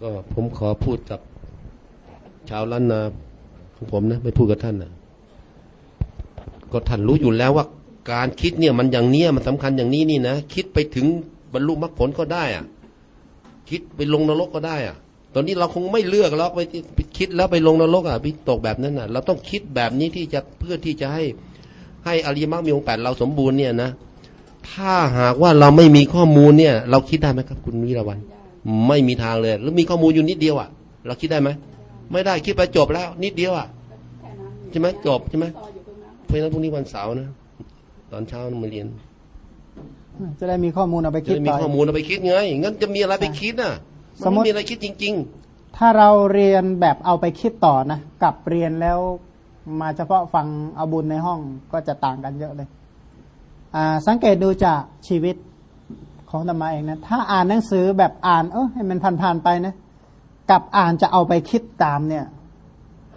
ก็ผมขอพูดกับชาวล้านนาของผมนะไม่พูดกับท่านนะก็ท่านรู้อยู่แล้วว่าการคิดเนี่ยมันอย่างเนี้ยมันสำคัญอย่างนี้นี่นะคิดไปถึงบรรลุมรรคผลก็ได้อะคิดไปลงนรกก็ได้อะตอนนี้เราคงไม่เลือกแล้วไปไปคิดแล้วไปลงนรกอะพิตกแบบนั้นน่ะ เราต้องคิดแบบนี้ที่จะเพื่อที่จะให้ให้อริยมรรคมีองค์แปดเราสมบูรณ์เนี่ยนะถ้าหากว่าเราไม่มีข้อมูลเนี่ย เราคิดได้ไหมครับ คุณวิรวันไม่มีทางเลยแล้วมีข้อมูลอยู่นิดเดียวอะ เราคิดได้ไหมไม่ได้คิดไปจบแล้ว นิดเดียวอะใช่ไหมจบใช่ไหมเพราะฉะนั้นพรุ่งนี้วันเสาร์นะตอนเช้ามาเรียน จะได้มีข้อมูลเอาไปจะคิดได้มีต่อข้อมูลเอาไปคิดไงงั้นจะมีอะไรไปคิดน่ะสมัมนมุไม่ติมีอะไรคิดจริงถ้าเราเรียนแบบเอาไปคิดต่อนะกับเรียนแล้วมาเฉพาะฟังเอาบุญในห้องก็จะต่างกันเยอะเลยอ่าสังเกตดูจากชีวิต ของธรรมาเองนะ ถ้าอ่านหนังสือแบบอ่าน เออให้มันผ่านๆไปนะกับอ่านจะเอาไปคิดตามเนี่ย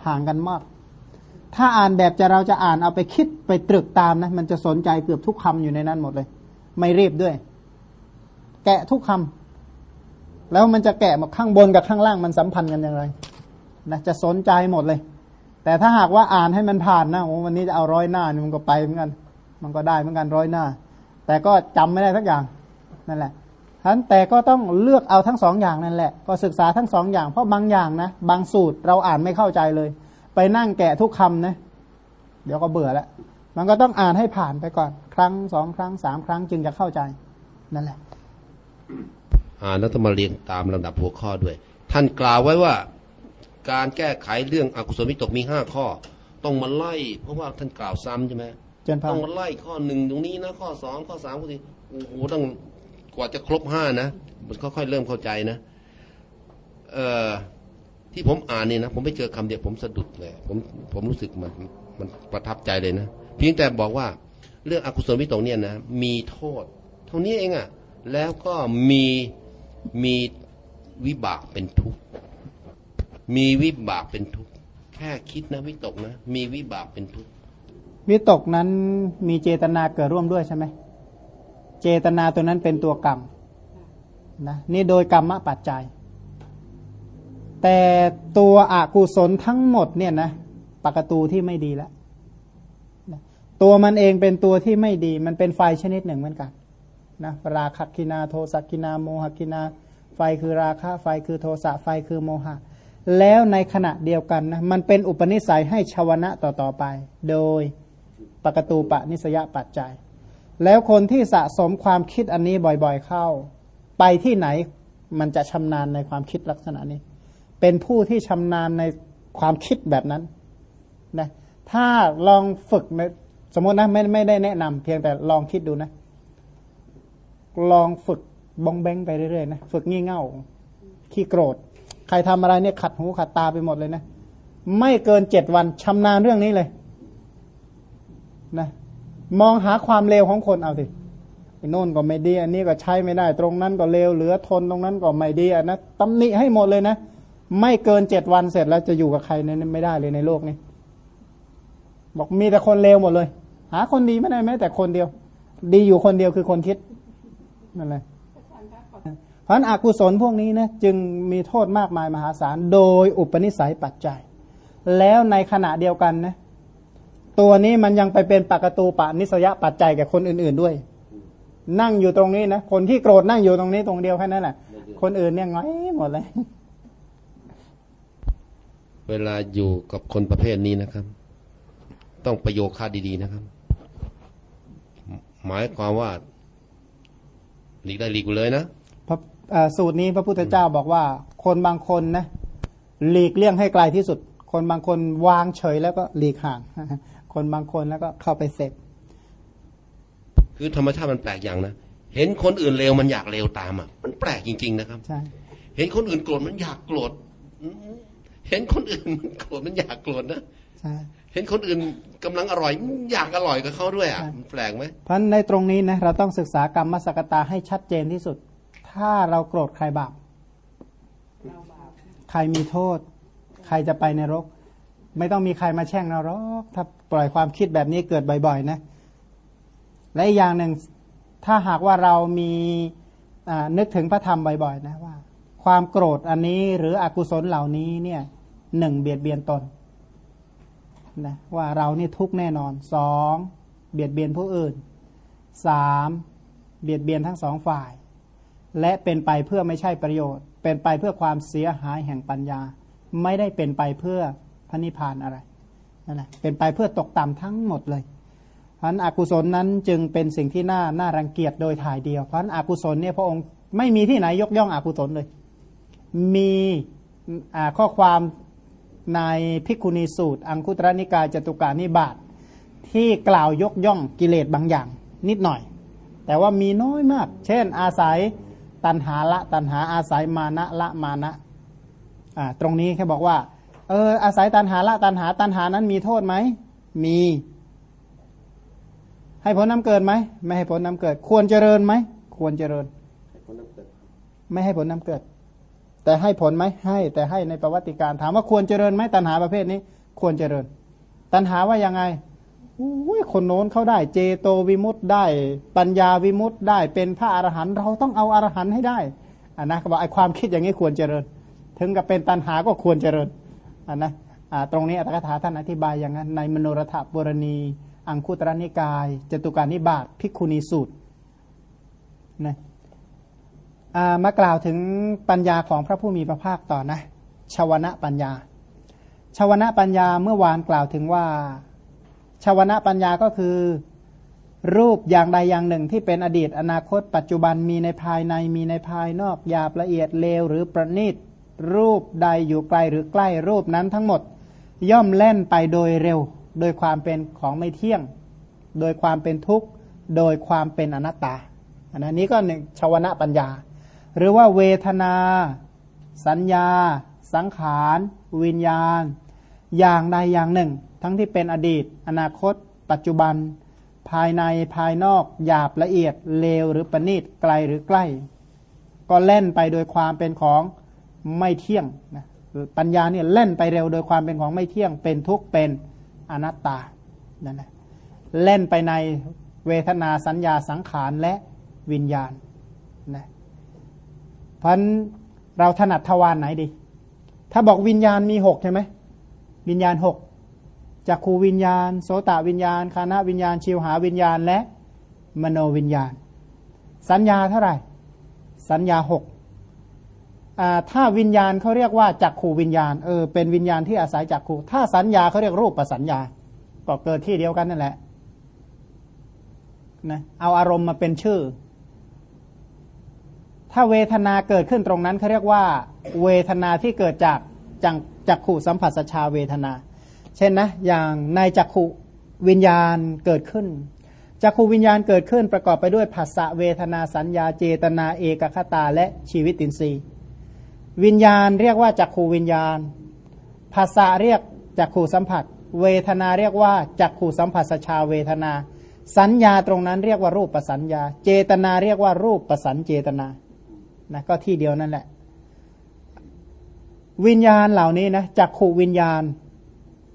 ห่างกันมาก ถ้าอ่านแบบจะเราจะอ่านเอาไปคิดไปตรึกตามนะ มันจะสนใจเกือบทุกคำอยู่ในนั้นหมดเลย ไม่รีบด้วย แกะทุกคำแล้วมันจะแกะมาข้างบนกับข้างล่างมันสัมพันธ์กันอย่างไรนะจะสนใจหมดเลย แต่ถ้าหากว่าอ่านให้มันผ่านนะโอ้วันนี้จะเอาร้อยหน้านี่มันก็ไปเหมือนกัน มันก็ได้เหมือนกันร้อยหน้า แต่ก็จำไม่ได้สักอย่าง นั่นแหละฉะนั้นแต่ก็ต้องเลือกเอาทั้งสองอย่างนั่นแหละ ก็ศึกษาทั้งสองอย่างเพราะบางอย่างนะบางสูตรเราอ่านไม่เข้าใจเลย ไปนั่งแกะทุกคำนะเดี๋ยวก็เบื่อแล้วมันก็ต้องอ่านให้ผ่านไปก่อน ครั้งสองครั้งสามครั้งจึงจะเข้าใจนั่นแหละๆอ่านแล้วต้องมาเรียงตามลำดับหัวข้อด้วย ท่านกล่าวไว้ว่าการแก้ไขเรื่องอกุศลวิตกมีห้าข้อ ต้องมาไล่ เพราะว่าท่านกล่าวซ้ำใช่ไหมเจนพาต้องมาไล่ข้อหนึ่งตรงนี้นะข้อสองข้อสามข้อสี่โอ้โหต้องก ว่าจะครบห้านะมันค่อยๆเริ่มเข้าใจนะ เอ่อที่ผมอ่านเนี่ยนะผมไปเจอคำเดียวผมสะดุดเลยผมผมรู้สึกมันมันประทับใจเลยนะเพียงแต่บอกว่าเรื่องอกุศลวิตกเนี่ยนะมีโทษ เท่านี้เองอะ่ะแล้วก็มีมีวิบากเป็นทุกข์มีวิบากเป็นทุกข์แค่คิดนะวิตกนะ มีวิบากเป็นทุกข์วิตกนั้นมีเจตนาเกิดร่วมด้วยใช่ไหม เจตนาตัวนั้นเป็นตัวกรรมนะนี่โดยกรรมปัจจัย แต่ตัวอกุศลทั้งหมดเนี่ยนะปกตูที่ไม่ดีแล้วตัวมันเองเป็นตัวที่ไม่ดี มันเป็นไฟชนิดหนึ่งเหมือนกันนะราคะกินาโทสักกินาโมหกินา ไฟคือราคะไฟคือโทสะไฟคือโมหะ แล้วในขณะเดียวกันนะมันเป็นอุปนิสัยให้ชาวนะต่อๆไป โดยปกตูปะนิสยปัจจัย แล้วคนที่สะสมความคิดอันนี้บ่อยๆเข้า ไปที่ไหนมันจะชำนาญในความคิดลักษณะนี้ เป็นผู้ที่ชำนาญในความคิดแบบนั้นนะถ้าลองฝึกสมมตินะไม่ไม่ได้แนะนำเพียงแต่ลองคิดดูนะ ลองฝึกบองแบงไปเรื่อยๆนะฝึกงี่เง่า ขี้โกรธ ใครทำอะไรเนี่ยขัดหูขัดตาไปหมดเลยนะ ไม่เกินเจ็ดวันชำนาญเรื่องนี้เลย นะ มองหาความเลวของคนเอาสิไอ้โน่นก็ไม่ดี อันนี้ก็ใช้ไม่ได้ ตรงนั้นก็เลวเหลือทนตรงนั้นก็ไม่ดีอันนะตำหนิให้หมดเลยนะ ไม่เกินเจ็ดวันเสร็จแล้วจะอยู่กับใครเนี่ยไม่ได้เลยในโลกนี้ บอกมีแต่คนเลวหมดเลย หาคนดีไม่ได้แม้แต่คนเดียว ดีอยู่คนเดียวคือคนคิดนั่นแหละเพราะฉะนั้นอกุศลพวกนี้นะจึงมีโทษมากมายมหาศาล โดยอุปนิสัยปัจจัย แล้วในขณะเดียวกันนะ ตัวนี้มันยังไปเป็นปากตูปะนิสยปัจจัยแก่คนอื่น ๆด้วย นั่งอยู่ตรงนี้นะคนที่โกรธนั่งอยู่ตรงนี้ตรงเดียวแค่นั้นแหละคนอื่นเนี่ยง้อยหมดเลย เวลาอยู่กับคนประเภทนี้นะครับ ต้องประโยคค่าดีๆนะครับ หมายความว่าหลีกได้หลีกกูเลยนะพระอ่าสูตรนี้พระพุทธเจ้าบอกว่า คนบางคนนะหลีกเลี่ยงให้ไกลที่สุด คนบางคนวางเฉยแล้วก็หลีกห่าง คนบางคนแล้วก็เข้าไปเสพคือธรรมชาติมันแปลกอย่างนะเห็นคนอื่นเลวมันอยากเลวตามอะ มันแปลกจริง ๆ นะครับใช่เห็นคนอื่นโกรธมันอยากโกรธอืมเห็นคนอื่นมันโกรธมันอยากโกรธนะใช่เห็นคนอื่นกำลังอร่อยมันอยากอร่อยกับเขาด้วยอะใช่มันแปลกไหมเพราะฉะนั้นในตรงนี้นะเราต้องศึกษากรรมสกตาให้ชัดเจนที่สุด ถ้าเราโกรธใครบาปใครมีโทษ ใครจะไปในรก ไม่ต้องมีใครมาแช่งเราหรอกถ้า ปล่อยความคิดแบบนี้เกิดบ่อยๆนะ และอีกอย่างหนึ่งถ้าหากว่าเรามีนึกถึงพระธรรมบ่อยๆนะว่า ความโกรธอันนี้หรืออกุศลเหล่านี้เนี่ยหนึ่งเบียดเบียนตนนะว่าเรานี่ทุกแน่นอนสองเบียดเบียนผู้อื่นสามเบียดเบียนทั้งสองฝ่าย และเป็นไปเพื่อไม่ใช่ประโยชน์ เป็นไปเพื่อความเสียหายแห่งปัญญา ไม่ได้เป็นไปเพื่อพระนิพพานอะไร นั่นแหละเป็นไปเพื่อตกต่ำทั้งหมดเลยเพราะนั้นอกุศลนั้นจึงเป็นสิ่งที่น่าน่ารังเกียจโดยถ่ายเดียว เพราะนั้นอกุศลเนี่ยพระองค์ไม่มีที่ไหนยกย่องอกุศลเลย มีข้อความในพิกุณีสูตร อังคุตรนิกายจตุการนิบาตที่กล่าวยกย่องกิเลสบางอย่าง นิดหน่อย แต่ว่ามีน้อยมาก เช่น อาศัยตันหาละตันหาอาศัยมานะละมานะตรงนี้แค่บอกว่า เอออาศัยตันหาละตันหาตันหานั้นมีโทษไหม มี ให้ผลน้ำเกิดไหม ไม่ให้ผลน้ำเกิด ควรเจริญไหม ควรเจริญ ไม่ให้ผลน้ำเกิด แต่ให้ผลไหมให้ แต่ให้ในประวัติการถามว่าควรเจริญไหมตัณหาประเภทนี้ ควรเจริญ ตัณหาว่ายังไงอุ้ยคนโน้นเขาได้ เจโตวิมุตต์ได้ ปัญญาวิมุตต์ได้ เป็นพระอรหันต์เราต้องเอาอรหันต์ให้ได้อ่านะเขาบอกไอ้ความคิดอย่างนี้ควรเจริญ ถึงกับเป็นตัณหาก็ควรเจริญ อ่านะตรงนี้อัตถกถาท่านอธิบายอย่างนั้น ในมโนรถบุรณี อังคุตรนิกายจตุการนิบาตพิกุณีสูตรนะมากล่าวถึงปัญญาของพระผู้มีพระภาคต่อนะชาวนะปัญญาชาวนะปัญญาเมื่อวานกล่าวถึงว่าชาวนะปัญญาก็คือรูปอย่างใดอย่างหนึ่งที่เป็นอดีตอนาคต ปัจจุบันมีในภายในมีในภายนอกหยาบละเอียดเลวหรือประณีต รูปใดอยู่ไกลหรือใกล้รูปนั้นทั้งหมด ย่อมเล่นไปโดยเร็ว โดยความเป็นของไม่เที่ยง โดยความเป็นทุกข์ โดยความเป็นอนัตตา อันนี้ก็หนึ่งชาวนะปัญญา หรือว่าเวทนา สัญญา สังขาร วิญญาณ อย่างใดอย่างหนึ่ง ทั้งที่เป็นอดีต อนาคต ปัจจุบัน ภายในภายนอกหยาบละเอียดเลวหรือประณีตไกลหรือใกล้ ก็เล่นไปโดยความเป็นของ ไม่เที่ยงนะปัญญาเนี่ยเล่นไปเร็วโดยความเป็นของไม่เที่ยง เป็นทุกข์เป็นอนัตตานั่นแหละเล่นไปในเวทนาสัญญาสังขารและวิญญาณนะเพราะเราถนัดทวารไหนดี ถ้าบอกวิญญาณมีหกใช่ไหมวิญญาณหกจักขูวิญญาณ โสตวิญญาณ คานาวิญญาณ ชิวหาวิญญาณ และมโนวิญญาณ สัญญาเท่าไหร่ สัญญาหก ถ้าวิญญาณเขาเรียกว่าจักขูวิญญาณเออเป็นวิญญาณที่อาศัยจักขูถ้าสัญญาเขาเรียกรูปประสัญญา ก็เกิดที่เดียวกันนั่นแหละนะเอาอารมณ์มาเป็นชื่อ ถ้าเวทนาเกิดขึ้นตรงนั้นเขาเรียกว่า เวทนาที่เกิดจากจังจักขู่สัมผัสชาเวทนา เช่นนะ อย่างในจักขุวิญญาณเกิดขึ้นจักขูวิญญาณเกิดขึ้นประกอบไปด้วยภาษะเวทนาสัญญาเจตนาเอกคตาและชีวิตินทรีย์ วิญญาณเรียกว่าจักขูวิญญาณ ภาษาเรียกจักขูสัมผัส เวทนาเรียกว่าจักขูสัมผัสชาเวทนา สัญญาตรงนั้นเรียกว่ารูปประสัญญา เจตนาเรียกว่ารูปประสัญเจตนานะก็ที่เดียวนั่นแหละ วิญญาณเหล่านี้นะจักขูวิญญาณ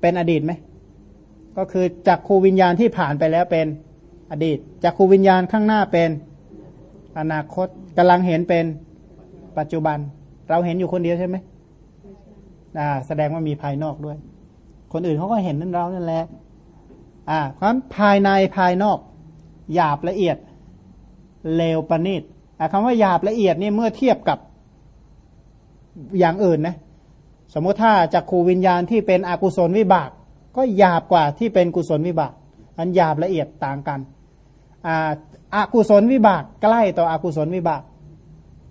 เป็นอดีตไหมก็คือจักขูวิญญาณที่ผ่านไปแล้วเป็นอดีตจักขูวิญญาณข้างหน้าเป็นอนาคตกำลังเห็นเป็นปัจจุบัน เราเห็นอยู่คนเดียวใช่ไหมอ่า แสดงว่ามีภายนอกด้วย คนอื่นเขาก็เห็นนั่นเรานั่นแหละ อ่าเพราะภายในภายนอก หยาบละเอียด เลวประณีตคำว่าหยาบละเอียดนี่เมื่อเทียบกับอย่างอื่นนะ สมมติถ้าจากขูวิญญาณที่เป็นอกุศลวิบาก ก็หยาบกว่าที่เป็นกุศลวิบาก อันหยาบละเอียดต่างกันอากุศลวิบากใกล้ต่ออกุศลวิบาก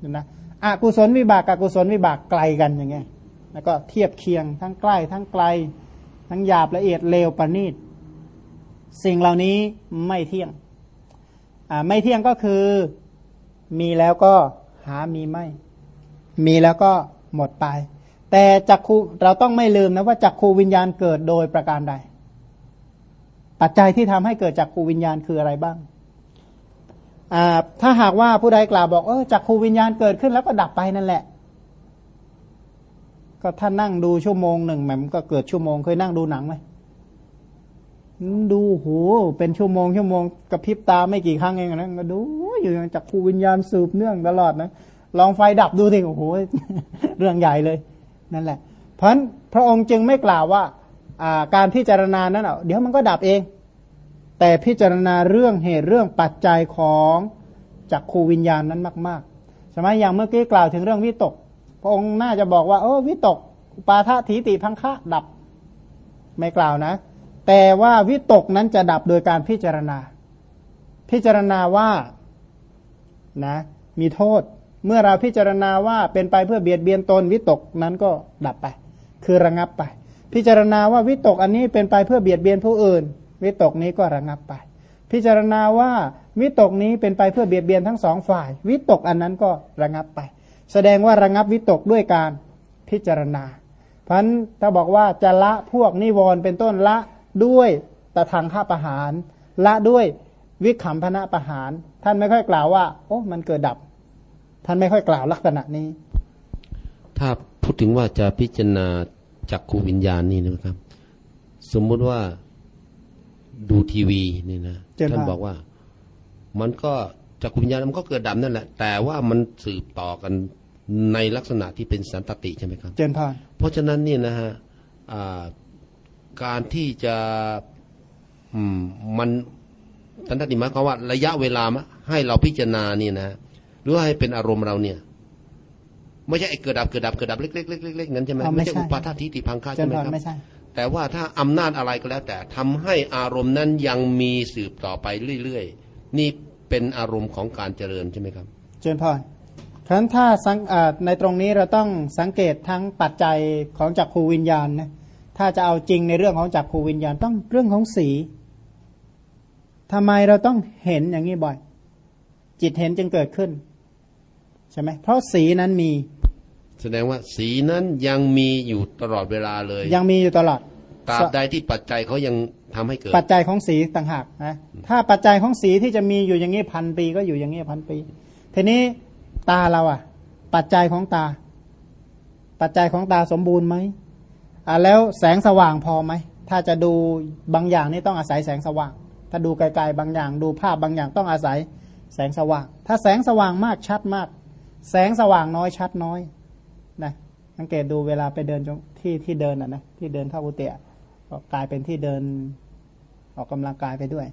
นะ อกุศลวิบากกับกุศลวิบากไกลกันอย่างเงี้ยแล้วก็เทียบเคียงทั้งใกล้ทั้งไกล ทั้งหยาบละเอียดเลวประณีตสิ่งเหล่านี้ไม่เที่ยงไม่เที่ยงก็คือมีแล้วก็หามีไม่ มีแล้วก็หมดไป แต่จักคูเราต้องไม่ลืมนะว่าจักคูวิญญาณเกิดโดยประการใด ปัจจัยที่ทำให้เกิดจักคูวิญญาณคืออะไรบ้าง ถ้าหากว่าผู้ใดกล่าวบอกเออจักคูวิญญาณเกิดขึ้นแล้วก็ดับไปนั่นแหละ ก็ถ้านั่งดูชั่วโมงหนึ่งแหมก็เกิดชั่วโมงเคยนั่งดูหนังไหมดูโหเป็นชั่วโมงชั่วโมงกระพริบตาไม่กี่ครั้งเองนะก็ดูอยู่จากภูวิญญาณสืบเนื่องตลอดนะลองไฟดับดูสิโอ้โหเรื่องใหญ่เลยนั่นแหละ เพราะนั้นพระองค์จึงไม่กล่าวว่า การพิจารณานั้นเดี๋ยวมันก็ดับเอง แต่พิจารณาเรื่องเหตุเรื่องปัจจัยของจักขูวิญญาณนั้นมากๆใช่ไหมอย่างเมื่อกี้กล่าวถึงเรื่องวิตก พระองค์น่าจะบอกว่า โอ้วิตกปาทถีติพังคะดับ ไม่กล่าวนะ แต่ว่าวิตกนั้นจะดับโดยการพิจารณา พิจารณาว่านะมีโทษ เมื่อเราพิจารณาว่าเป็นไปเพื่อเบียดเบียนตนวิตกนั้นก็ดับไป คือระงับไป พิจารณาว่าวิตกอันนี้เป็นไปเพื่อเบียดเบียนผู้อื่น วิตกนี้ก็ระงับไป พิจารณาว่าวิตกนี้เป็นไปเพื่อเบียดเบียนทั้งสองฝ่าย วิตกอันนั้นก็ระงับไป แสดงว่าระงับวิตกด้วยการพิจารณา เพราะนั้นถ้าบอกว่าจะละพวกนิวรณ์เป็นต้นละด้วยตะทางข้าประหาร ละด้วยวิขำพนะประหาร ท่านไม่ค่อยกล่าวว่า โอ้มันเกิดดับ ท่านไม่ค่อยกล่าวลักษณะนี้ ถ้าพูดถึงว่าจะพิจารณาจักขูวิญญาณนี่นะครับ สมมุติว่า ดูทีวีนี่นะท่านบอกว่า มันก็จักขูวิญญาณมันก็เกิดดับนั่นแหละ แต่ว่ามันสืบต่อกันในลักษณะที่เป็นสันตติใช่ไหมครับ เจนพานเพราะฉะนั้นนี่นะฮะการที่จะมันสันตติหมายความว่า ระยะเวลาให้เราพิจารณานี่นะหรือว่าให้เป็นอารมณ์เราเนี่ยไม่ใช่เกิดดับเกิดดับเกิดดับเล็กๆเล็กๆงั้นใช่ไหมไม่ใช่อุปาททิติพังค่าใช่ไหมครับ แต่ว่าถ้าอำนาจอะไรก็แล้ว แต่ทำให้อารมณ์นั้นยังมีสืบต่อไปเรื่อยๆ นี่เป็นอารมณ์ของการเจริญใช่ไหมครับ เจริญพรฉะนั้นถ้าในตรงนี้เราต้องสังเกตทั้งปัจจัยของจักขูวิญญาณนะถ้าจะเอาจริงในเรื่องของจักขูวิญญาณต้องเรื่องของสีทำไมเราต้องเห็นอย่างนี้บ่อย จิตเห็นจึงเกิดขึ้นใช่ไหมเพราะสีนั้นมี แสดงว่าสีนั้นยังมีอยู่ตลอดเวลาเลย ยังมีอยู่ตลอดตราบใดที่ปัจจัยเขายังทำให้เกิด ปัจจัยของสีต่างหากนะถ้าปัจจัยของสีที่จะมีอยู่อย่างนี้พันปีก็อยู่อย่างนี้พันปี ทีนี้ตาเราอะปัจจัยของตา ปัจจัยของตาสมบูรณ์ไหมอ่าแล้วแสงสว่างพอไหมถ้าจะดูบางอย่างนี่ต้องอาศัยแสงสว่าง ถ้าดูไกลๆบางอย่าง ดูภาพบางอย่างต้องอาศัยแสงสว่าง ถ้าแสงสว่างมากชัดมาก แสงสว่างน้อยชัดน้อยนะ สังเกตดูเวลาไปเดินที่ที่เดินอะนะที่เดินเข้าอุเตะก็กลายเป็นที่เดินออกกำลังกายไปด้วย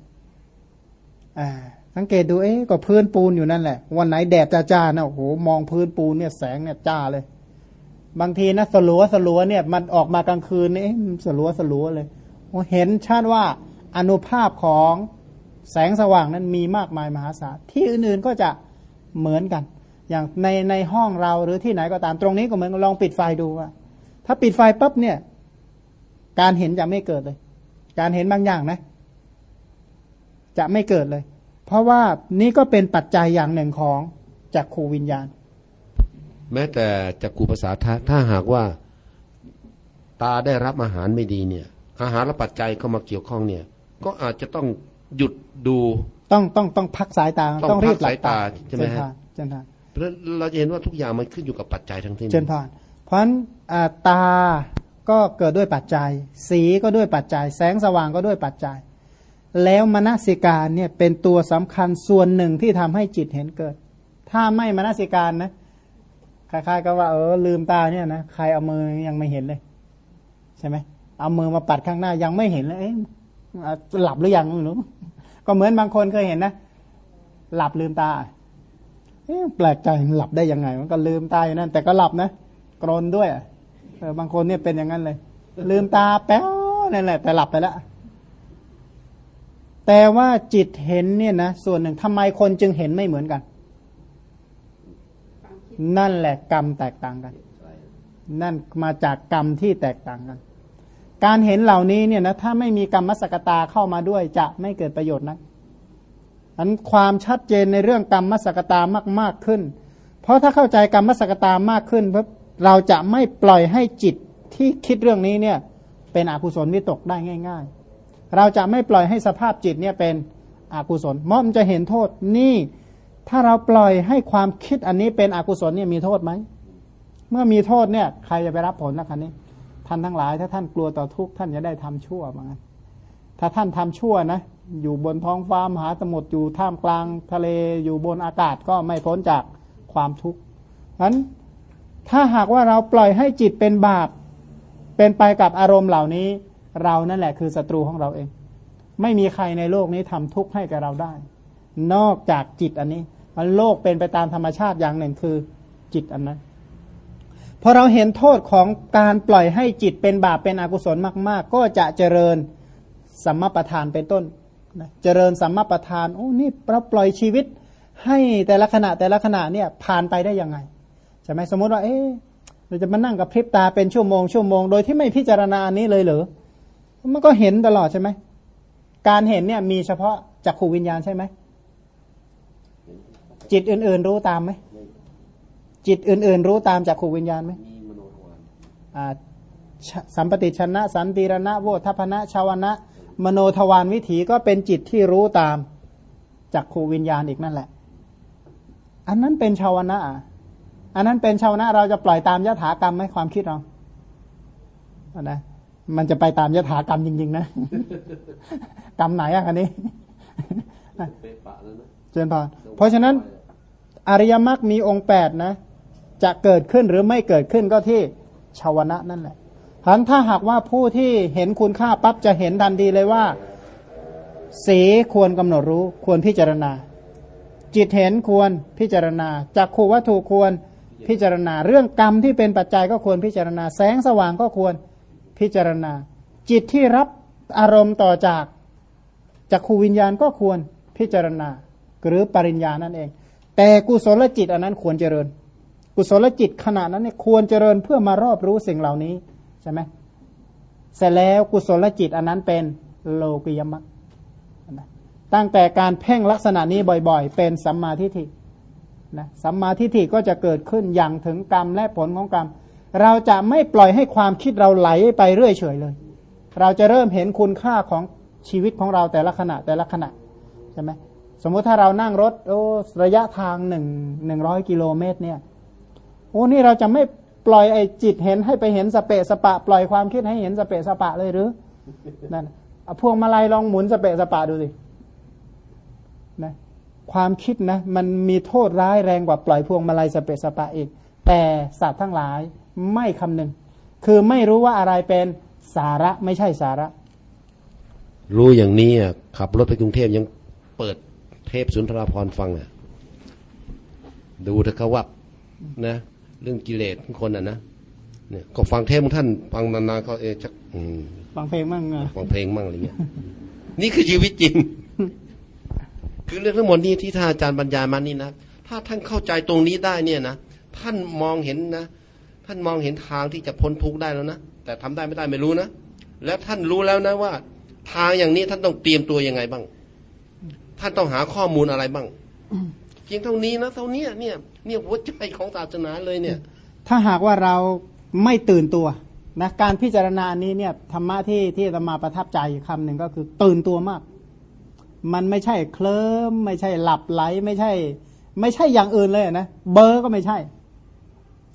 อ่า สังเกตดูเอ๊ะก็พื้นปูนอยู่นั่นแหละ วันไหนแดดจ้าๆนะโอ้โหมองพื้นปูนเนี่ยแสงเนี่ยจ้าเลย บางทีนะสลัวสลัวเนี่ย มันออกมากลางคืนนี่สลัวสลัวเลยเห็นชาติว่าอนุภาพของแสงสว่างนั้นมีมากมายมหาศาลที่อื่นๆก็จะเหมือนกัน อย่างในในห้องเราหรือที่ไหนก็ตามตรงนี้ก็เหมือนลองปิดไฟดูว่า ถ้าปิดไฟปั๊บเนี่ย การเห็นจะไม่เกิดเลย การเห็นบางอย่างนะ จะไม่เกิดเลย เพราะว่านี่ก็เป็นปัจจัยอย่างหนึ่งของจักขูวิญญาณ แม้แต่จักขูภาษาถ้าหากว่า ตาได้รับอาหารไม่ดีเนี่ย อาหารและปัจจัยเข้ามาเกี่ยวข้องเนี่ย ก็อาจจะต้องหยุดดู ต้องต้องต้องพักสายตา ต้องรีบหลับตาใช่ไหมฮะเจนทาน เพราะเราจะเห็นว่าทุกอย่างมันขึ้นอยู่กับปัจจัยทั้งสิ้นเจนทานเพราะฉะนั้นตาก็เกิดด้วยปัจจัย สีก็ด้วยปัจจัย แสงสว่างก็ด้วยปัจจัย แล้วมนสิการเนี่ยเป็นตัวสำคัญส่วนหนึ่งที่ทำให้จิตเห็นเกิด ถ้าไม่มนสิการนะคล้ายๆก็ว่าเออลืมตาเนี่ยนะใครเอามือยังไม่เห็นเลย ใช่ไหมเอามือมาปัดข้างหน้ายังไม่เห็นเลยเอ๊ะหลับหรือยังหรือก็เหมือนบางคนเคยเห็นนะ หลับลืมตา แปลกใจหลับได้ยังไง มันก็ลืมตาอยู่นั่นแต่ก็หลับนะกรนด้วยเออบางคนเนี่ยเป็นอย่างนั้นเลย ลืมตาแป๊วนั่นแหละ แต่หลับไปแล้วแต่ว่าจิตเห็นเนี่ยนะส่วนหนึ่งทำไมคนจึงเห็นไม่เหมือนกัน นั่นแหละกรรมแตกต่างกัน นั่นมาจากกรรมที่แตกต่างกัน การเห็นเหล่านี้เนี่ยนะถ้าไม่มีกรรมมสกตาเข้ามาด้วยจะไม่เกิดประโยชน์นะ อันความชัดเจนในเรื่องกรรมมสกตามากมากขึ้น เพราะถ้าเข้าใจกรรมมสกตามากขึ้นเราจะไม่ปล่อยให้จิตที่คิดเรื่องนี้เนี่ยเป็นอกุศลวิตกได้ง่าย ๆ เราจะไม่ปล่อยให้สภาพจิตเนี่ยเป็นอกุศลเพราะมันจะเห็นโทษนี่ ถ้าเราปล่อยให้ความคิดอันนี้เป็นอกุศลเนี่ยมีโทษไหมเมื่อมีโทษเนี่ยใครจะไปรับผลนะคันนี้ท่านทั้งหลาย ถ้าท่านกลัวต่อทุกข์ท่านจะได้ทำชั่วมา ถ้าท่านทำชั่วนะ อยู่บนท้องฟ้ามหาสมุทรอยู่ท่ามกลางทะเลอยู่บนอากาศก็ไม่พ้นจากความทุกข์นั้นถ้าหากว่าเราปล่อยให้จิตเป็นบาป เป็นไปกับอารมณ์เหล่านี้ เรานั่นแหละคือศัตรูของเราเอง ไม่มีใครในโลกนี้ทำทุกข์ให้กับเราได้ นอกจากจิตอันนี้มันโลกเป็นไปตามธรรมชาติอย่างหนึ่งคือจิตอันนั้นพอเราเห็นโทษของการปล่อยให้จิตเป็นบาปเป็นอกุศลมาก ๆ ก็จะเจริญ สัมมาประธานเป็นต้นนะเจริญสัมมาประธานโอ้นี่เราปล่อยชีวิต ให้แต่ละขณะแต่ละขณะเนี่ยผ่านไปได้ยังไงใช่ไหมสมมติว่า เอ๊ะเราจะมานั่งกับพริบตาเป็นชั่วโมงชั่วโมงโดยที่ไม่พิจารณาอันนี้เลยเหรอมันก็เห็นตลอดใช่ไหมการเห็นเนี่ยมีเฉพาะจักขูวิญญาณใช่ไหมจิตอื่น ๆ รู้ตามไหมจิตอื่น ๆ รู้ตามจักขูวิญญาณไหมสัมปติชนะ สันติรณะโวทัพนะชาวนะ มโนทวารวิถีก็เป็นจิตที่รู้ตามจากขูวิญญาณอีกนั่นแหละ อันนั้นเป็นชาวนะอันนั้นเป็นชาวนะเราจะปล่อยตามยถากรรมไหมความคิดเรานะมันจะไปตามยถากรรมจริง ๆ นะกรรมไหนอะอันนี้เจนพรเพราะฉะนั้น อริยมรรคมีองค์แปดนะ จะเกิดขึ้นหรือไม่เกิดขึ้นก็ที่ชาวนะนั่นแหละ พันถ้าหากว่าผู้ที่เห็นคุณค่าปั๊บจะเห็นทันทีเลยว่า สีควรกำหนดรู้ควรพิจารณา จิตเห็นควรพิจารณาจักขู่วัตถุควรพิจารณา เรื่องกรรมที่เป็นปัจจัยก็ควรพิจารณา แสงสว่างก็ควรพิจารณา จิตที่รับอารมณ์ต่อจากจักขูวิญญาณก็ควรพิจารณา หรือปริญญานั่นเอง แต่กุศลจิตอันนั้นควรเจริญ กุศลจิตขณะนั้นเนี่ยควรเจริญเพื่อมารอบรู้สิ่งเหล่านี้ ใช่ไหมเสร็จแล้วกุศลจิตอันนั้นเป็นโลกิยมัคตั้งแต่การเพ่งลักษณะนี้บ่อยๆ เป็นสัมมาทิฏฐินะสัมมาทิฏฐิก็จะเกิดขึ้นอย่างถึงกรรมและผลของกรรม เราจะไม่ปล่อยให้ความคิดเราไหลไปเรื่อยเฉยเลย เราจะเริ่มเห็นคุณค่าของชีวิตของเราแต่ละขณะแต่ละขณะใช่ไหมสมมุติถ้าเรานั่งรถโอ้ระยะทางหนึ่งหนึ่งร้อยกิโลเมตรเนี่ยโอ้นี่เราจะไม่ ปล่อยไอ้จิตเห็นให้ไปเห็นสเปะสปะ ปล่อยความคิดให้เห็นสเปะสปะเลยหรือนั่นพวงมาลัยลองหมุนสเปะสปะดูสินะความคิดนะ มันมีโทษร้ายแรงกว่าปล่อยพวงมาลัยสเปะสปะอีก แต่สัตว์ทั้งหลายไม่คำนึง คือไม่รู้ว่าอะไรเป็นสาระไม่ใช่สาระ รู้อย่างนี้ขับรถไปกรุงเทพยังเปิดเทพสุนทรพรฟังอะ ดูเถอะเขาว่านะ เรื่องกิเลสของคนอะนะเนี่ยก็ฟังเทพของท่านฟังนานๆก็เอชักฟังเพลงมั่งฟังเพลงมั่งอะไรเงี้ยนี่คือชีวิตจริง คือเรื่องทั้งหมดนี้ที่ท่านอาจารย์บรรยายมานี่นะถ้าท่านเข้าใจตรงนี้ได้เนี่ยนะท่านมองเห็นนะท่านมองเห็นทางที่จะพ้นทุกข์ได้แล้วนะแต่ทำได้ไม่ได้ไม่รู้นะแล้วท่านรู้แล้วนะว่า ทางอย่างนี้ท่านต้องเตรียมตัวยังไงบ้าง ท่านต้องหาข้อมูลอะไรบ้างเพียงเท่านี้นะเท่านี้เนี่ยเนี่ยหัวใจของศาสนาเลยเนี่ย ถ้าหากว่าเราไม่ตื่นตัวนะการพิจารณานี้เนี่ยธรรมะที่ที่ธรรมาประทับใจคำหนึ่งก็คือตื่นตัวมาก มันไม่ใช่เคลิ้มไม่ใช่หลับไหลไม่ใช่ ไม่ใช่อย่างอื่นเลยนะเบอร์ก็ไม่ใช่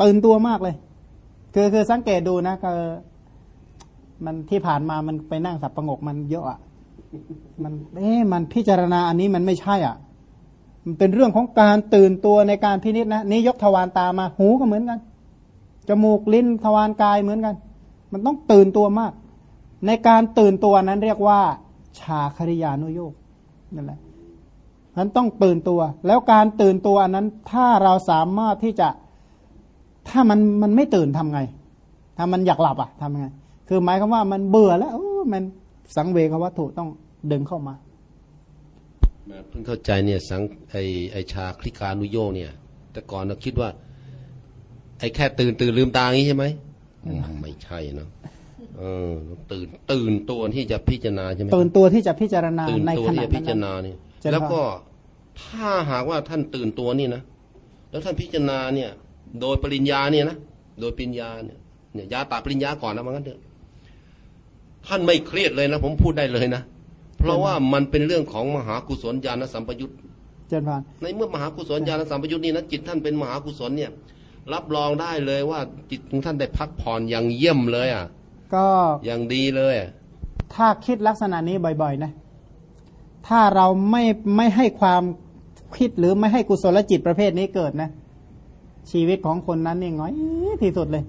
ตื่นตัวมากเลย คือคือสังเกตดูนะก็มันที่ผ่านมามันไปนั่งสับประงกมันเยอะอะมันเอ๊ะมันพิจารณาอันนี้มันไม่ใช่อะ มันเป็นเรื่องของการตื่นตัวในการพินิษนะนี่ยกทวารตามาหูก็เหมือนกัน จมูกลิ้นทวารกายเหมือนกัน มันต้องตื่นตัวมาก ในการตื่นตัวนั้นเรียกว่า ชาคริยานุโยกนั่นแหละนั้นต้องตื่นตัว แล้วการตื่นตัวนั้นถ้าเราสามารถที่จะถ้ามันมันไม่ตื่นทำไง ถ้ามันอยากหลับอะทำไง คือหมายความว่ามันเบื่อแล้วมันสังเวชวัตถุต้องดึงเข้ามา เพิ่งเข้าใจเนี่ยสังไอไอชาคลิกานุโยเนี่ย แต่ก่อนเราคิดว่า ไอแค่ตื่นตื่นลืมตางี้ใช่ไหมไม่ใช่นะเออตื่นตื่นตัวที่จะพิจารณาใช่ไหมตื่นตัวที่จะพิจารณาในขณะที่พิจารณานี่แล้วก็ถ้าหากว่าท่านตื่นตัวนี่นะแล้วท่านพิจารณาเนี่ย โดยปริญญาเนี่ยนะโดยปริญญาเนี่ยเนี่ยยาตาปริญญาก่อนนะมันงั้นเถอะท่านไม่เครียดเลยนะผมพูดได้เลยนะ เพราะว่ามันเป็นเรื่องของมหากุศลญาณสัมปยุตเจนพานในเมื่อมหากุศลญาณสัมปยุตนี่นะจิตท่านเป็นมหากุศลเนี่ย รับรองได้เลยว่าจิตของท่านได้พักผ่อนอย่างเยี่ยมเลยอะ ก็อย่างดีเลย ถ้าคิดลักษณะนี้บ่อยๆนะ ถ้าเราไม่ไม่ให้ความคิดหรือไม่ให้กุศลจิตประเภทนี้เกิดนะ ชีวิตของคนนั้นนี่ง่อยที่สุดเลย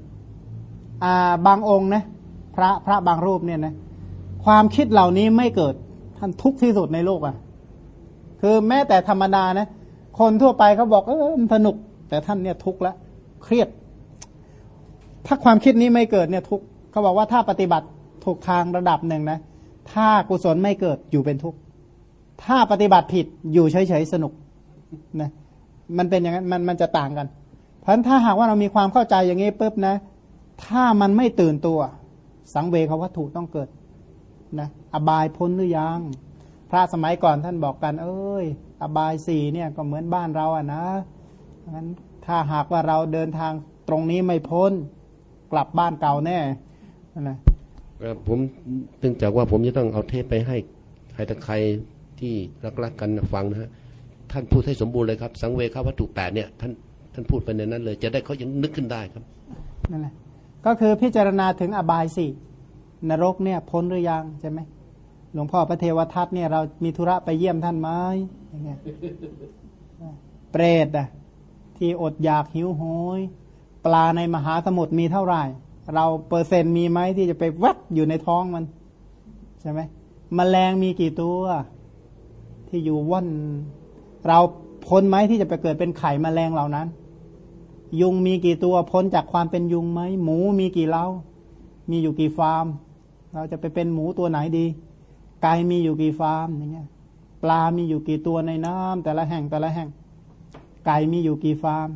อ่าบางองค์นะ พระพระบางรูปเนี่ยนะ ความคิดเหล่านี้ไม่เกิด ท่านทุกข์ที่สุดในโลกอะ่ะ คือแม้แต่ธรรมดานะ คนทั่วไปเขาบอกเออมันสนุก แต่ท่านเนี่ยทุกข์ล้วเครียด ถ้าความคิดนี้ไม่เกิดเนี่ยทุกข์เขาบอกว่าถ้าปฏิบัติถูกทางระดับหนึ่งนะ ถ้ากุศลไม่เกิดอยู่เป็นทุกข์ ถ้าปฏิบัติผิดอยู่เฉยๆสนุกนะมันเป็นอย่างนั้นมันมันจะต่างกัน เพราะฉะนั้นถ้าหากว่าเรามีความเข้าใจอย่างนี้ปุ๊บนะ ถ้ามันไม่ตื่นตัว สังเวชวัตถุต้องเกิดนะ อบายพ้นหรือยัง พระสมัยก่อนท่านบอกกัน เอ้ย อบายสี่เนี่ยก็เหมือนบ้านเราอะนะงั้นถ้าหากว่าเราเดินทางตรงนี้ไม่พ้น กลับบ้านเก่าแน่นะผมเนื่องจากว่าผมจะต้องเอาเทปไปให้ใครตะใครที่รักๆกันฟังนะฮะท่านพูดให้สมบูรณ์เลยครับ สังเวชวัตถุแปดเนี่ยท่านท่านพูดไปในนั้นเลย จะได้เขายังนึกขึ้นได้ครับนั่นแหละก็คือพิจารณาถึงอบายสี่นรกเนี่ยพ้นหรือยังใช่ไหม หลวงพ่อพระเทวทัตเนี่ยเรามีธุระไปเยี่ยมท่านไหมอย่างเงี้ยเปรตอะที่อดอยากหิวโหย ปลาในมหาสมุทรมีเท่าไหร่ เราเปอร์เซ็นต์มีไหมที่จะไปวัดอยู่ในท้องมัน ใช่ไหมมแมลงมีกี่ตัว ที่อยู่ว่อนเราพ้นไหมที่จะไปเกิดเป็นไข่มแมลงเหล่านั้น ยุงมีกี่ตัวพ้นจากความเป็นยุงไหมหมูมีกี่เล้ามีอยู่กี่ฟาร์ม เราจะไปเป็นหมูตัวไหนดี ไก่มีอยู่กี่ฟาร์มอย่างเงี้ยปลา มีอยู่กี่ตัวในน้ำแต่ละแห่งแต่ละแห่ง ไก่มีอยู่กี่ฟาร์ม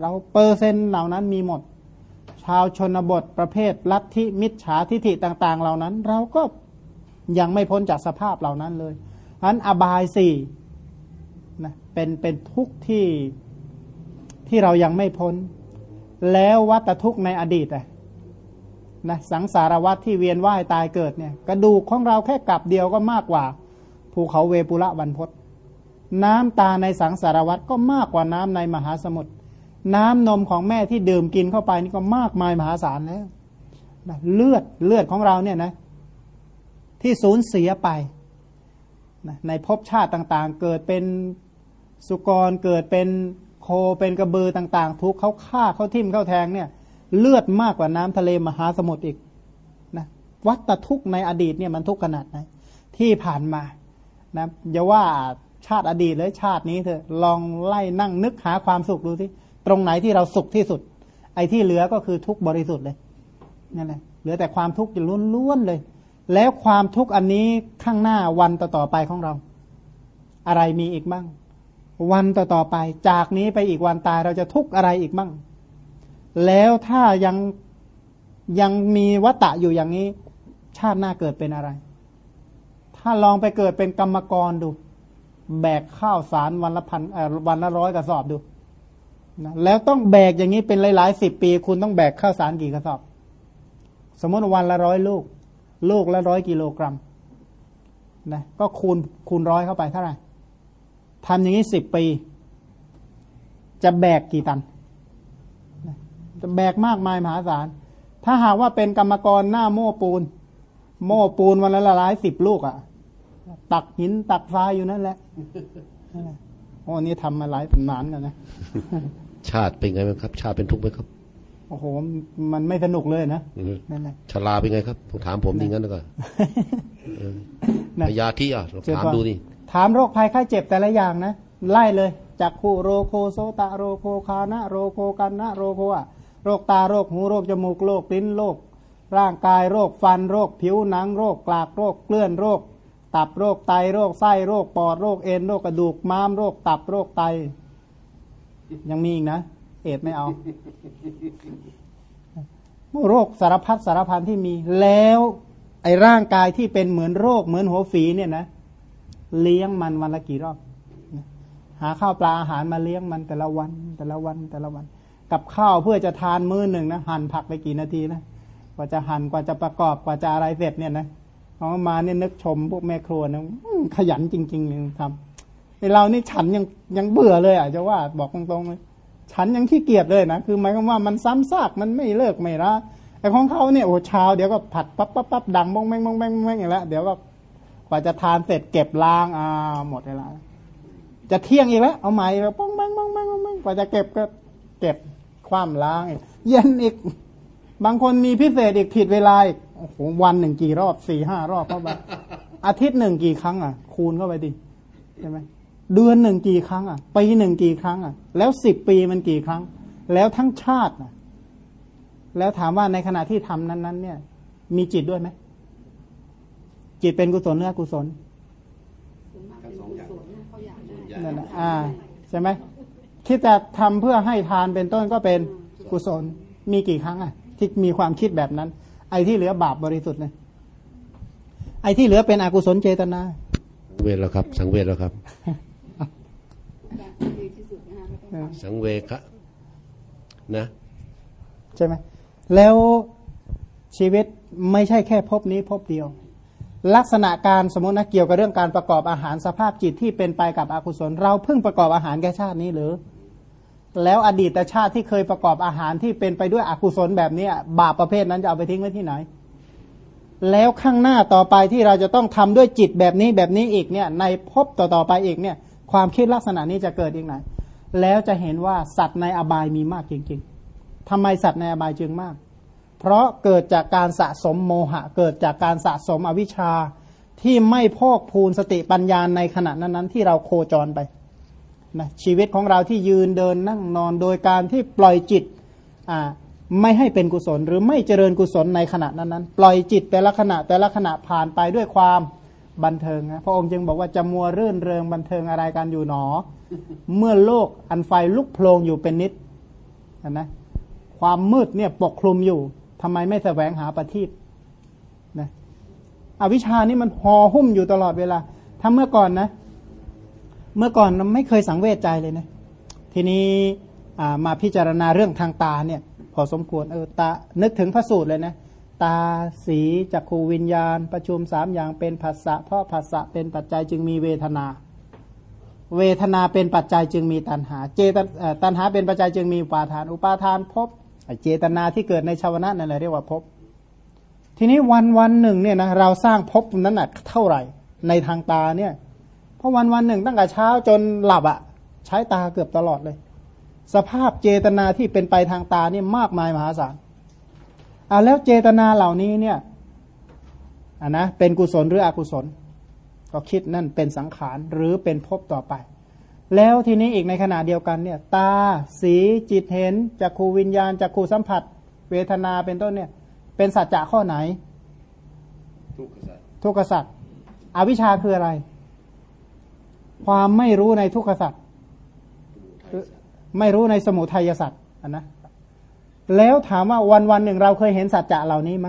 เราเปอร์เซ็นต์เหล่านั้นมีหมด ชาวชนบทประเภทลัทธิมิจฉาทิฐิต่าง ๆ เหล่านั้น เราก็ยังไม่พ้นจากสภาพเหล่านั้นเลยเพราะนั้นอบายสี่นะเป็นเป็นทุกข์ที่ที่เรายังไม่พ้น แล้ววัตทุกข์ในอดีตอะ นะสังสารวัตที่เวียนว่ายตายเกิดเนี่ยกระดูกของเราแค่กลับเดียวก็มากกว่า ภูเขาเวปุระวันพศน้ำตาในสังสารวัตก็มากกว่าน้ำในมหาสมุทรน้ำนมของแม่ที่ดื่มกินเข้าไปนี่ก็มากมายมหาศาลแล้วนะเลือดเลือดของเราเนี่ยนะที่สูญเสียไปนะในภพชาติต่างๆ เกิดเป็นสุกรเกิดเป็นโคเป็นกระบือต่าง ๆ ทุกเขาฆ่าเขาทิ่มเขาแทงเนี่ย เลือดมากกว่าน้ำทะเลมหาสมุทรอีกนะวัตทุกในอดีตเนี่ยมันทุกขนาดไหนที่ผ่านมานะอย่าว่าชาติอดีตเลยชาตินี้เถอะลองไล่นั่งนึกหาความสุขดูสิตรงไหนที่เราสุขที่สุด ไอ้ที่เหลือก็คือทุกบริสุทธิ์เลยนั่นแหละเหลือแต่ความทุกข์จะล้วนๆเลย แล้วความทุกข์อันนี้ข้างหน้าวันต่อๆไปของเรา อะไรมีอีกบ้าง วันต่อๆไป จากนี้ไปอีกวันตายเราจะทุกข์อะไรอีกบ้าง แล้วถ้ายังยังมีวัตตะอยู่อย่างนี้ ชาติหน้าเกิดเป็นอะไร ถ้าลองไปเกิดเป็นกรรมกรดู แบกข้าวสารวันละพันวันละร้อยกระสอบดูนะแล้วต้องแบกอย่างนี้เป็นหลายๆสิบปี คุณต้องแบกข้าวสารกี่กระสอบ สมมติวันละร้อยลูก ลูกละร้อยกิโลกรัมนะก็คูณคูณร้อยเข้าไปเท่าไหร่ทำอย่างนี้สิบปี จะแบกกี่ตัน แบกมากมายมหาศาล ถ้าหากว่าเป็นกรรมกรหน้าโม่ปูน โม่ปูนวันละละลายสิบลูกอะ่ะ ตักหินตักทรายอยู่นั่นแหละโอ้นี่ทำมาหลายนานกันนะ ชาติเป็นไงบ้างครับ ชาติเป็นทุกข์ไหมครับ โอ้โห มันไม่สนุกเลยนะนั่นแหละชราเป็นไงครับต้องถามผมนี่งั้นแล้วก็พยาธิอะถามดูนี่ถามโรคภัยไข้เจ็บแต่ละอย่างนะไล่เลยจักขุโรโคโสตะโรโค ฆานะโรโคกัณณะโรโคอะโรคตาโรคหูโรคจมูกโรคลิ้นโรคร่างกายโรคฟันโรคผิวหนังโรคกลากโรคเกลื้อนโรค ตับโรคไตโรคไส้โรคปอดโรคเอ็นโรคกระดูกม้ามโรคตับโรคไต ยังมีอีกนะ เอดไม่เอาโรคสารพัดสารพันที่มี แล้วไอ้ร่างกายที่เป็นเหมือนโรคเหมือนหัวฝีเนี่ยนะ เลี้ยงมันวันละกี่รอบ หาข้าวปลาอาหารมาเลี้ยงมันแต่ละวัน แต่ละวันแต่ละวัน กับข้าวเพื่อจะทานมื้อหนึ่งนะหั่นผักไปกี่นาทีนะกว่าจะหั่นกว่าจะประกอบกว่าจะอะไรเสร็จเนี่ยนะเอามาเนี่ยนึกชมพวกแม่ครัวนะขยันจริงๆเลยทำในเรานี่ฉันยังยังเบื่อเลยอะจะว่าบอกตรงๆเลยฉันยังขี้เกียจเลยนะคือหมายความว่ามันซ้ำซากมันไม่เลิกไม่ละไอ้ของเขาเนี่ยโอ้เช้าเดี๋ยวก็ผัดปั๊บปั๊บปั๊บดังบ้องแมงบ้องแมงบ้องแมงอย่างละเดี๋ยวก็กว่าจะทานเสร็จเก็บล้างอ่าหมดเวลาจะเที่ยงอีกแล้วเอาใหม่แล้วป้องแมงบ้องแมงบ้องแมงกว่าจะเก็บก็เก็บ ความล้างอีกเย็นอีก บางคนมีพิเศษอีกผิดเวลาอีกโอ้โหวันหนึ่งกี่รอบสี่ห้ารอบเข้าไปอาทิตย์หนึ่งกี่ครั้งอะ คูณเข้าไปดิใช่ไหมเดือนหนึ่งกี่ครั้งอะปีหนึ่งกี่ครั้งอะ แล้วสิบปีมันกี่ครั้ง แล้วทั้งชาติอะแล้วถามว่าในขณะที่ทำนั้น ๆ เนี่ย มีจิตด้วยไหมจิตเป็นกุศลหรืออกุศลส่วนมากเป็นกุศลนะเขาอยากได้นั่นแหละอ่า ใช่ไหม คิดจะทำเพื่อให้ทานเป็นต้นก็เป็นกุศล มีกี่ครั้งอะ ที่มีความคิดแบบนั้น ไอ้ที่เหลือบาปบริสุทธิ์เลยไอ้ที่เหลือเป็นอกุศลเจตนา สังเวชแล้วครับ สังเวชแล้วครับแบบดีที่สุดนะคะไม่ต้องสังเวคะนะ ใช่ไหมแล้วชีวิตไม่ใช่แค่พบนี้พบเดียว ลักษณะการสมมตินะเกี่ยวกับเรื่องการประกอบอาหารสภาพจิตที่เป็นไปกับอกุศล เราเพิ่งประกอบอาหารแค่ชาตินี้หรือ แล้วอดีตชาติที่เคยประกอบอาหารที่เป็นไปด้วยอกุศลแบบนี้บาปประเภทนั้นจะเอาไปทิ้งไว้ที่ไหน แล้วข้างหน้าต่อไปที่เราจะต้องทำด้วยจิตแบบนี้แบบนี้อีกเนี่ย ในภพต่อๆไปอีกเนี่ย ความคิดลักษณะนี้จะเกิดอีกไหน แล้วจะเห็นว่าสัตว์ในอบายมีมากจริง ๆทำไมสัตว์ในอบายจึงมาก เพราะเกิดจากการสะสมโมหะ เกิดจากการสะสมอวิชชาที่ไม่พอกพูนสติปัญญาในขณะนั้นๆ ที่เราโคจรไป นะชีวิตของเราที่ยืนเดินนั่งนอนโดยการที่ปล่อยจิตอ่าไม่ให้เป็นกุศลหรือไม่เจริญกุศลในขณะนั้นๆ ปล่อยจิตแต่ละขณะแต่ละขณะผ่านไปด้วยความบันเทิงนะพระองค์จึงบอกว่าจะมัวรื่นเริงบันเทิงอะไรกันอยู่หนอ เมื่อโลกอันไฟลุกโพลงอยู่เป็นนิดนะความมืดเนี่ยปกคลุมอยู่ทำไมไม่แสวงหาประทีปนะอวิชชานี่มันห่อหุ้มอยู่ตลอดเวลาถ้าเมื่อก่อนนะ เมื่อก่อนไม่เคยสังเวชใจเลยนะ ทีนี้มาพิจารณาเรื่องทางตาเนี่ยพอสมควรเออตานึกถึงพระสูตรเลยนะ ตาสีจักขูวิญญาณ ประชุมสามอย่างเป็นผัสสะเพราะผัสสะเป็นปัจจัยจึงมีเวทนา เวทนาเป็นปัจจัยจึงมีตัณหา เจตตัณหาเป็นปัจจัยจึงมีอุปาทาน อุปาทานพไอ้เจตนาที่เกิดในชาวนะนั่นแหละเรียกว่าภพทีนี้วันวันหนึ่งเนี่ยนะเราสร้างภพนั้นน่ะเท่าไหร่ในทางตาเนี่ย เพราะวันวันหนึ่งตั้งแต่เช้าจนหลับอะ่ะ ใช้ตาเกือบตลอดเลย สภาพเจตนาที่เป็นไปทางตาเนี่ยมากมายมหาศาลอ่าแล้วเจตนาเหล่านี้เนี่ยอ่านะเป็นกุศลหรืออกุศล ก็คิดนั่นเป็นสังขารหรือเป็นภพต่อไป แล้วทีนี้อีกในขณะเดียวกันเนี่ยตา สีจิตเห็นจักขูวิญญาณจักขูสัมผัส เวทนาเป็นต้นเนี่ย เป็นสัจจะข้อไหน ทุกข์สัตว์ทุกขสัจอวิชชาคืออะไร ความไม่รู้ในทุกขสัจไม่รู้ในสมุทัยสัจอันนะแล้วถามว่าวันวันหนึ่งเราเคยเห็นสัจจะเหล่านี้ไหม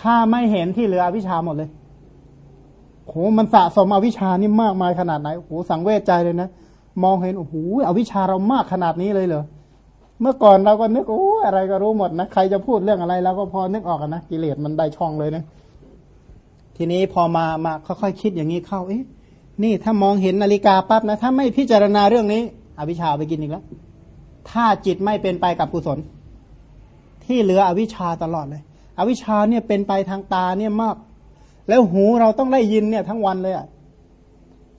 ถ้าไม่เห็นที่เหลืออวิชชาหมดเลยโหมันสะสมอวิชชานี่มากมายขนาดไหนโหสังเวชใจเลยนะมองเห็นโอ้โหอวิชชาเรามากขนาดนี้เลยเหรอเมื่อก่อนเราก็นึกโอ้อะไรก็รู้หมดนะใครจะพูดเรื่องอะไรเราก็พอนึกออกกันนะกิเลสมันได้ช่องเลยนะทีนี้พอมามาค่อยๆคคิดอย่างนี้เข้าเอ๊ะ นี่ถ้ามองเห็นนาฬิกาปั๊บนะ ถ้าไม่พิจารณาเรื่องนี้อวิชชาไปกินอีกแล้ว ถ้าจิตไม่เป็นไปกับกุศล ที่เหลืออวิชชาตลอดเลย อวิชชาเนี่ยเป็นไปทางตาเนี่ยมาก แล้วหูเราต้องได้ยินเนี่ยทั้งวันเลยอะ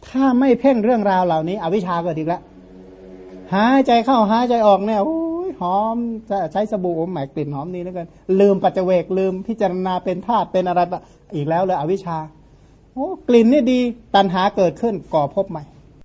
ถ้าไม่เพ่งเรื่องราวเหล่านี้ อวิชชาเกิดอีกแล้วหายใจเข้าหายใจออกเนี่ยโอ้ยหอมจะใช้สบู่หมกลิ่นหอมนี่แล้วกันลืมปัจเจเวกลืมพิจารณาเป็นธาตุเป็นอะไรอีกแล้วเลยอวิชชา โอ้กลิ่นนี่ดี ตันหาเกิดขึ้นก่อพบใหม่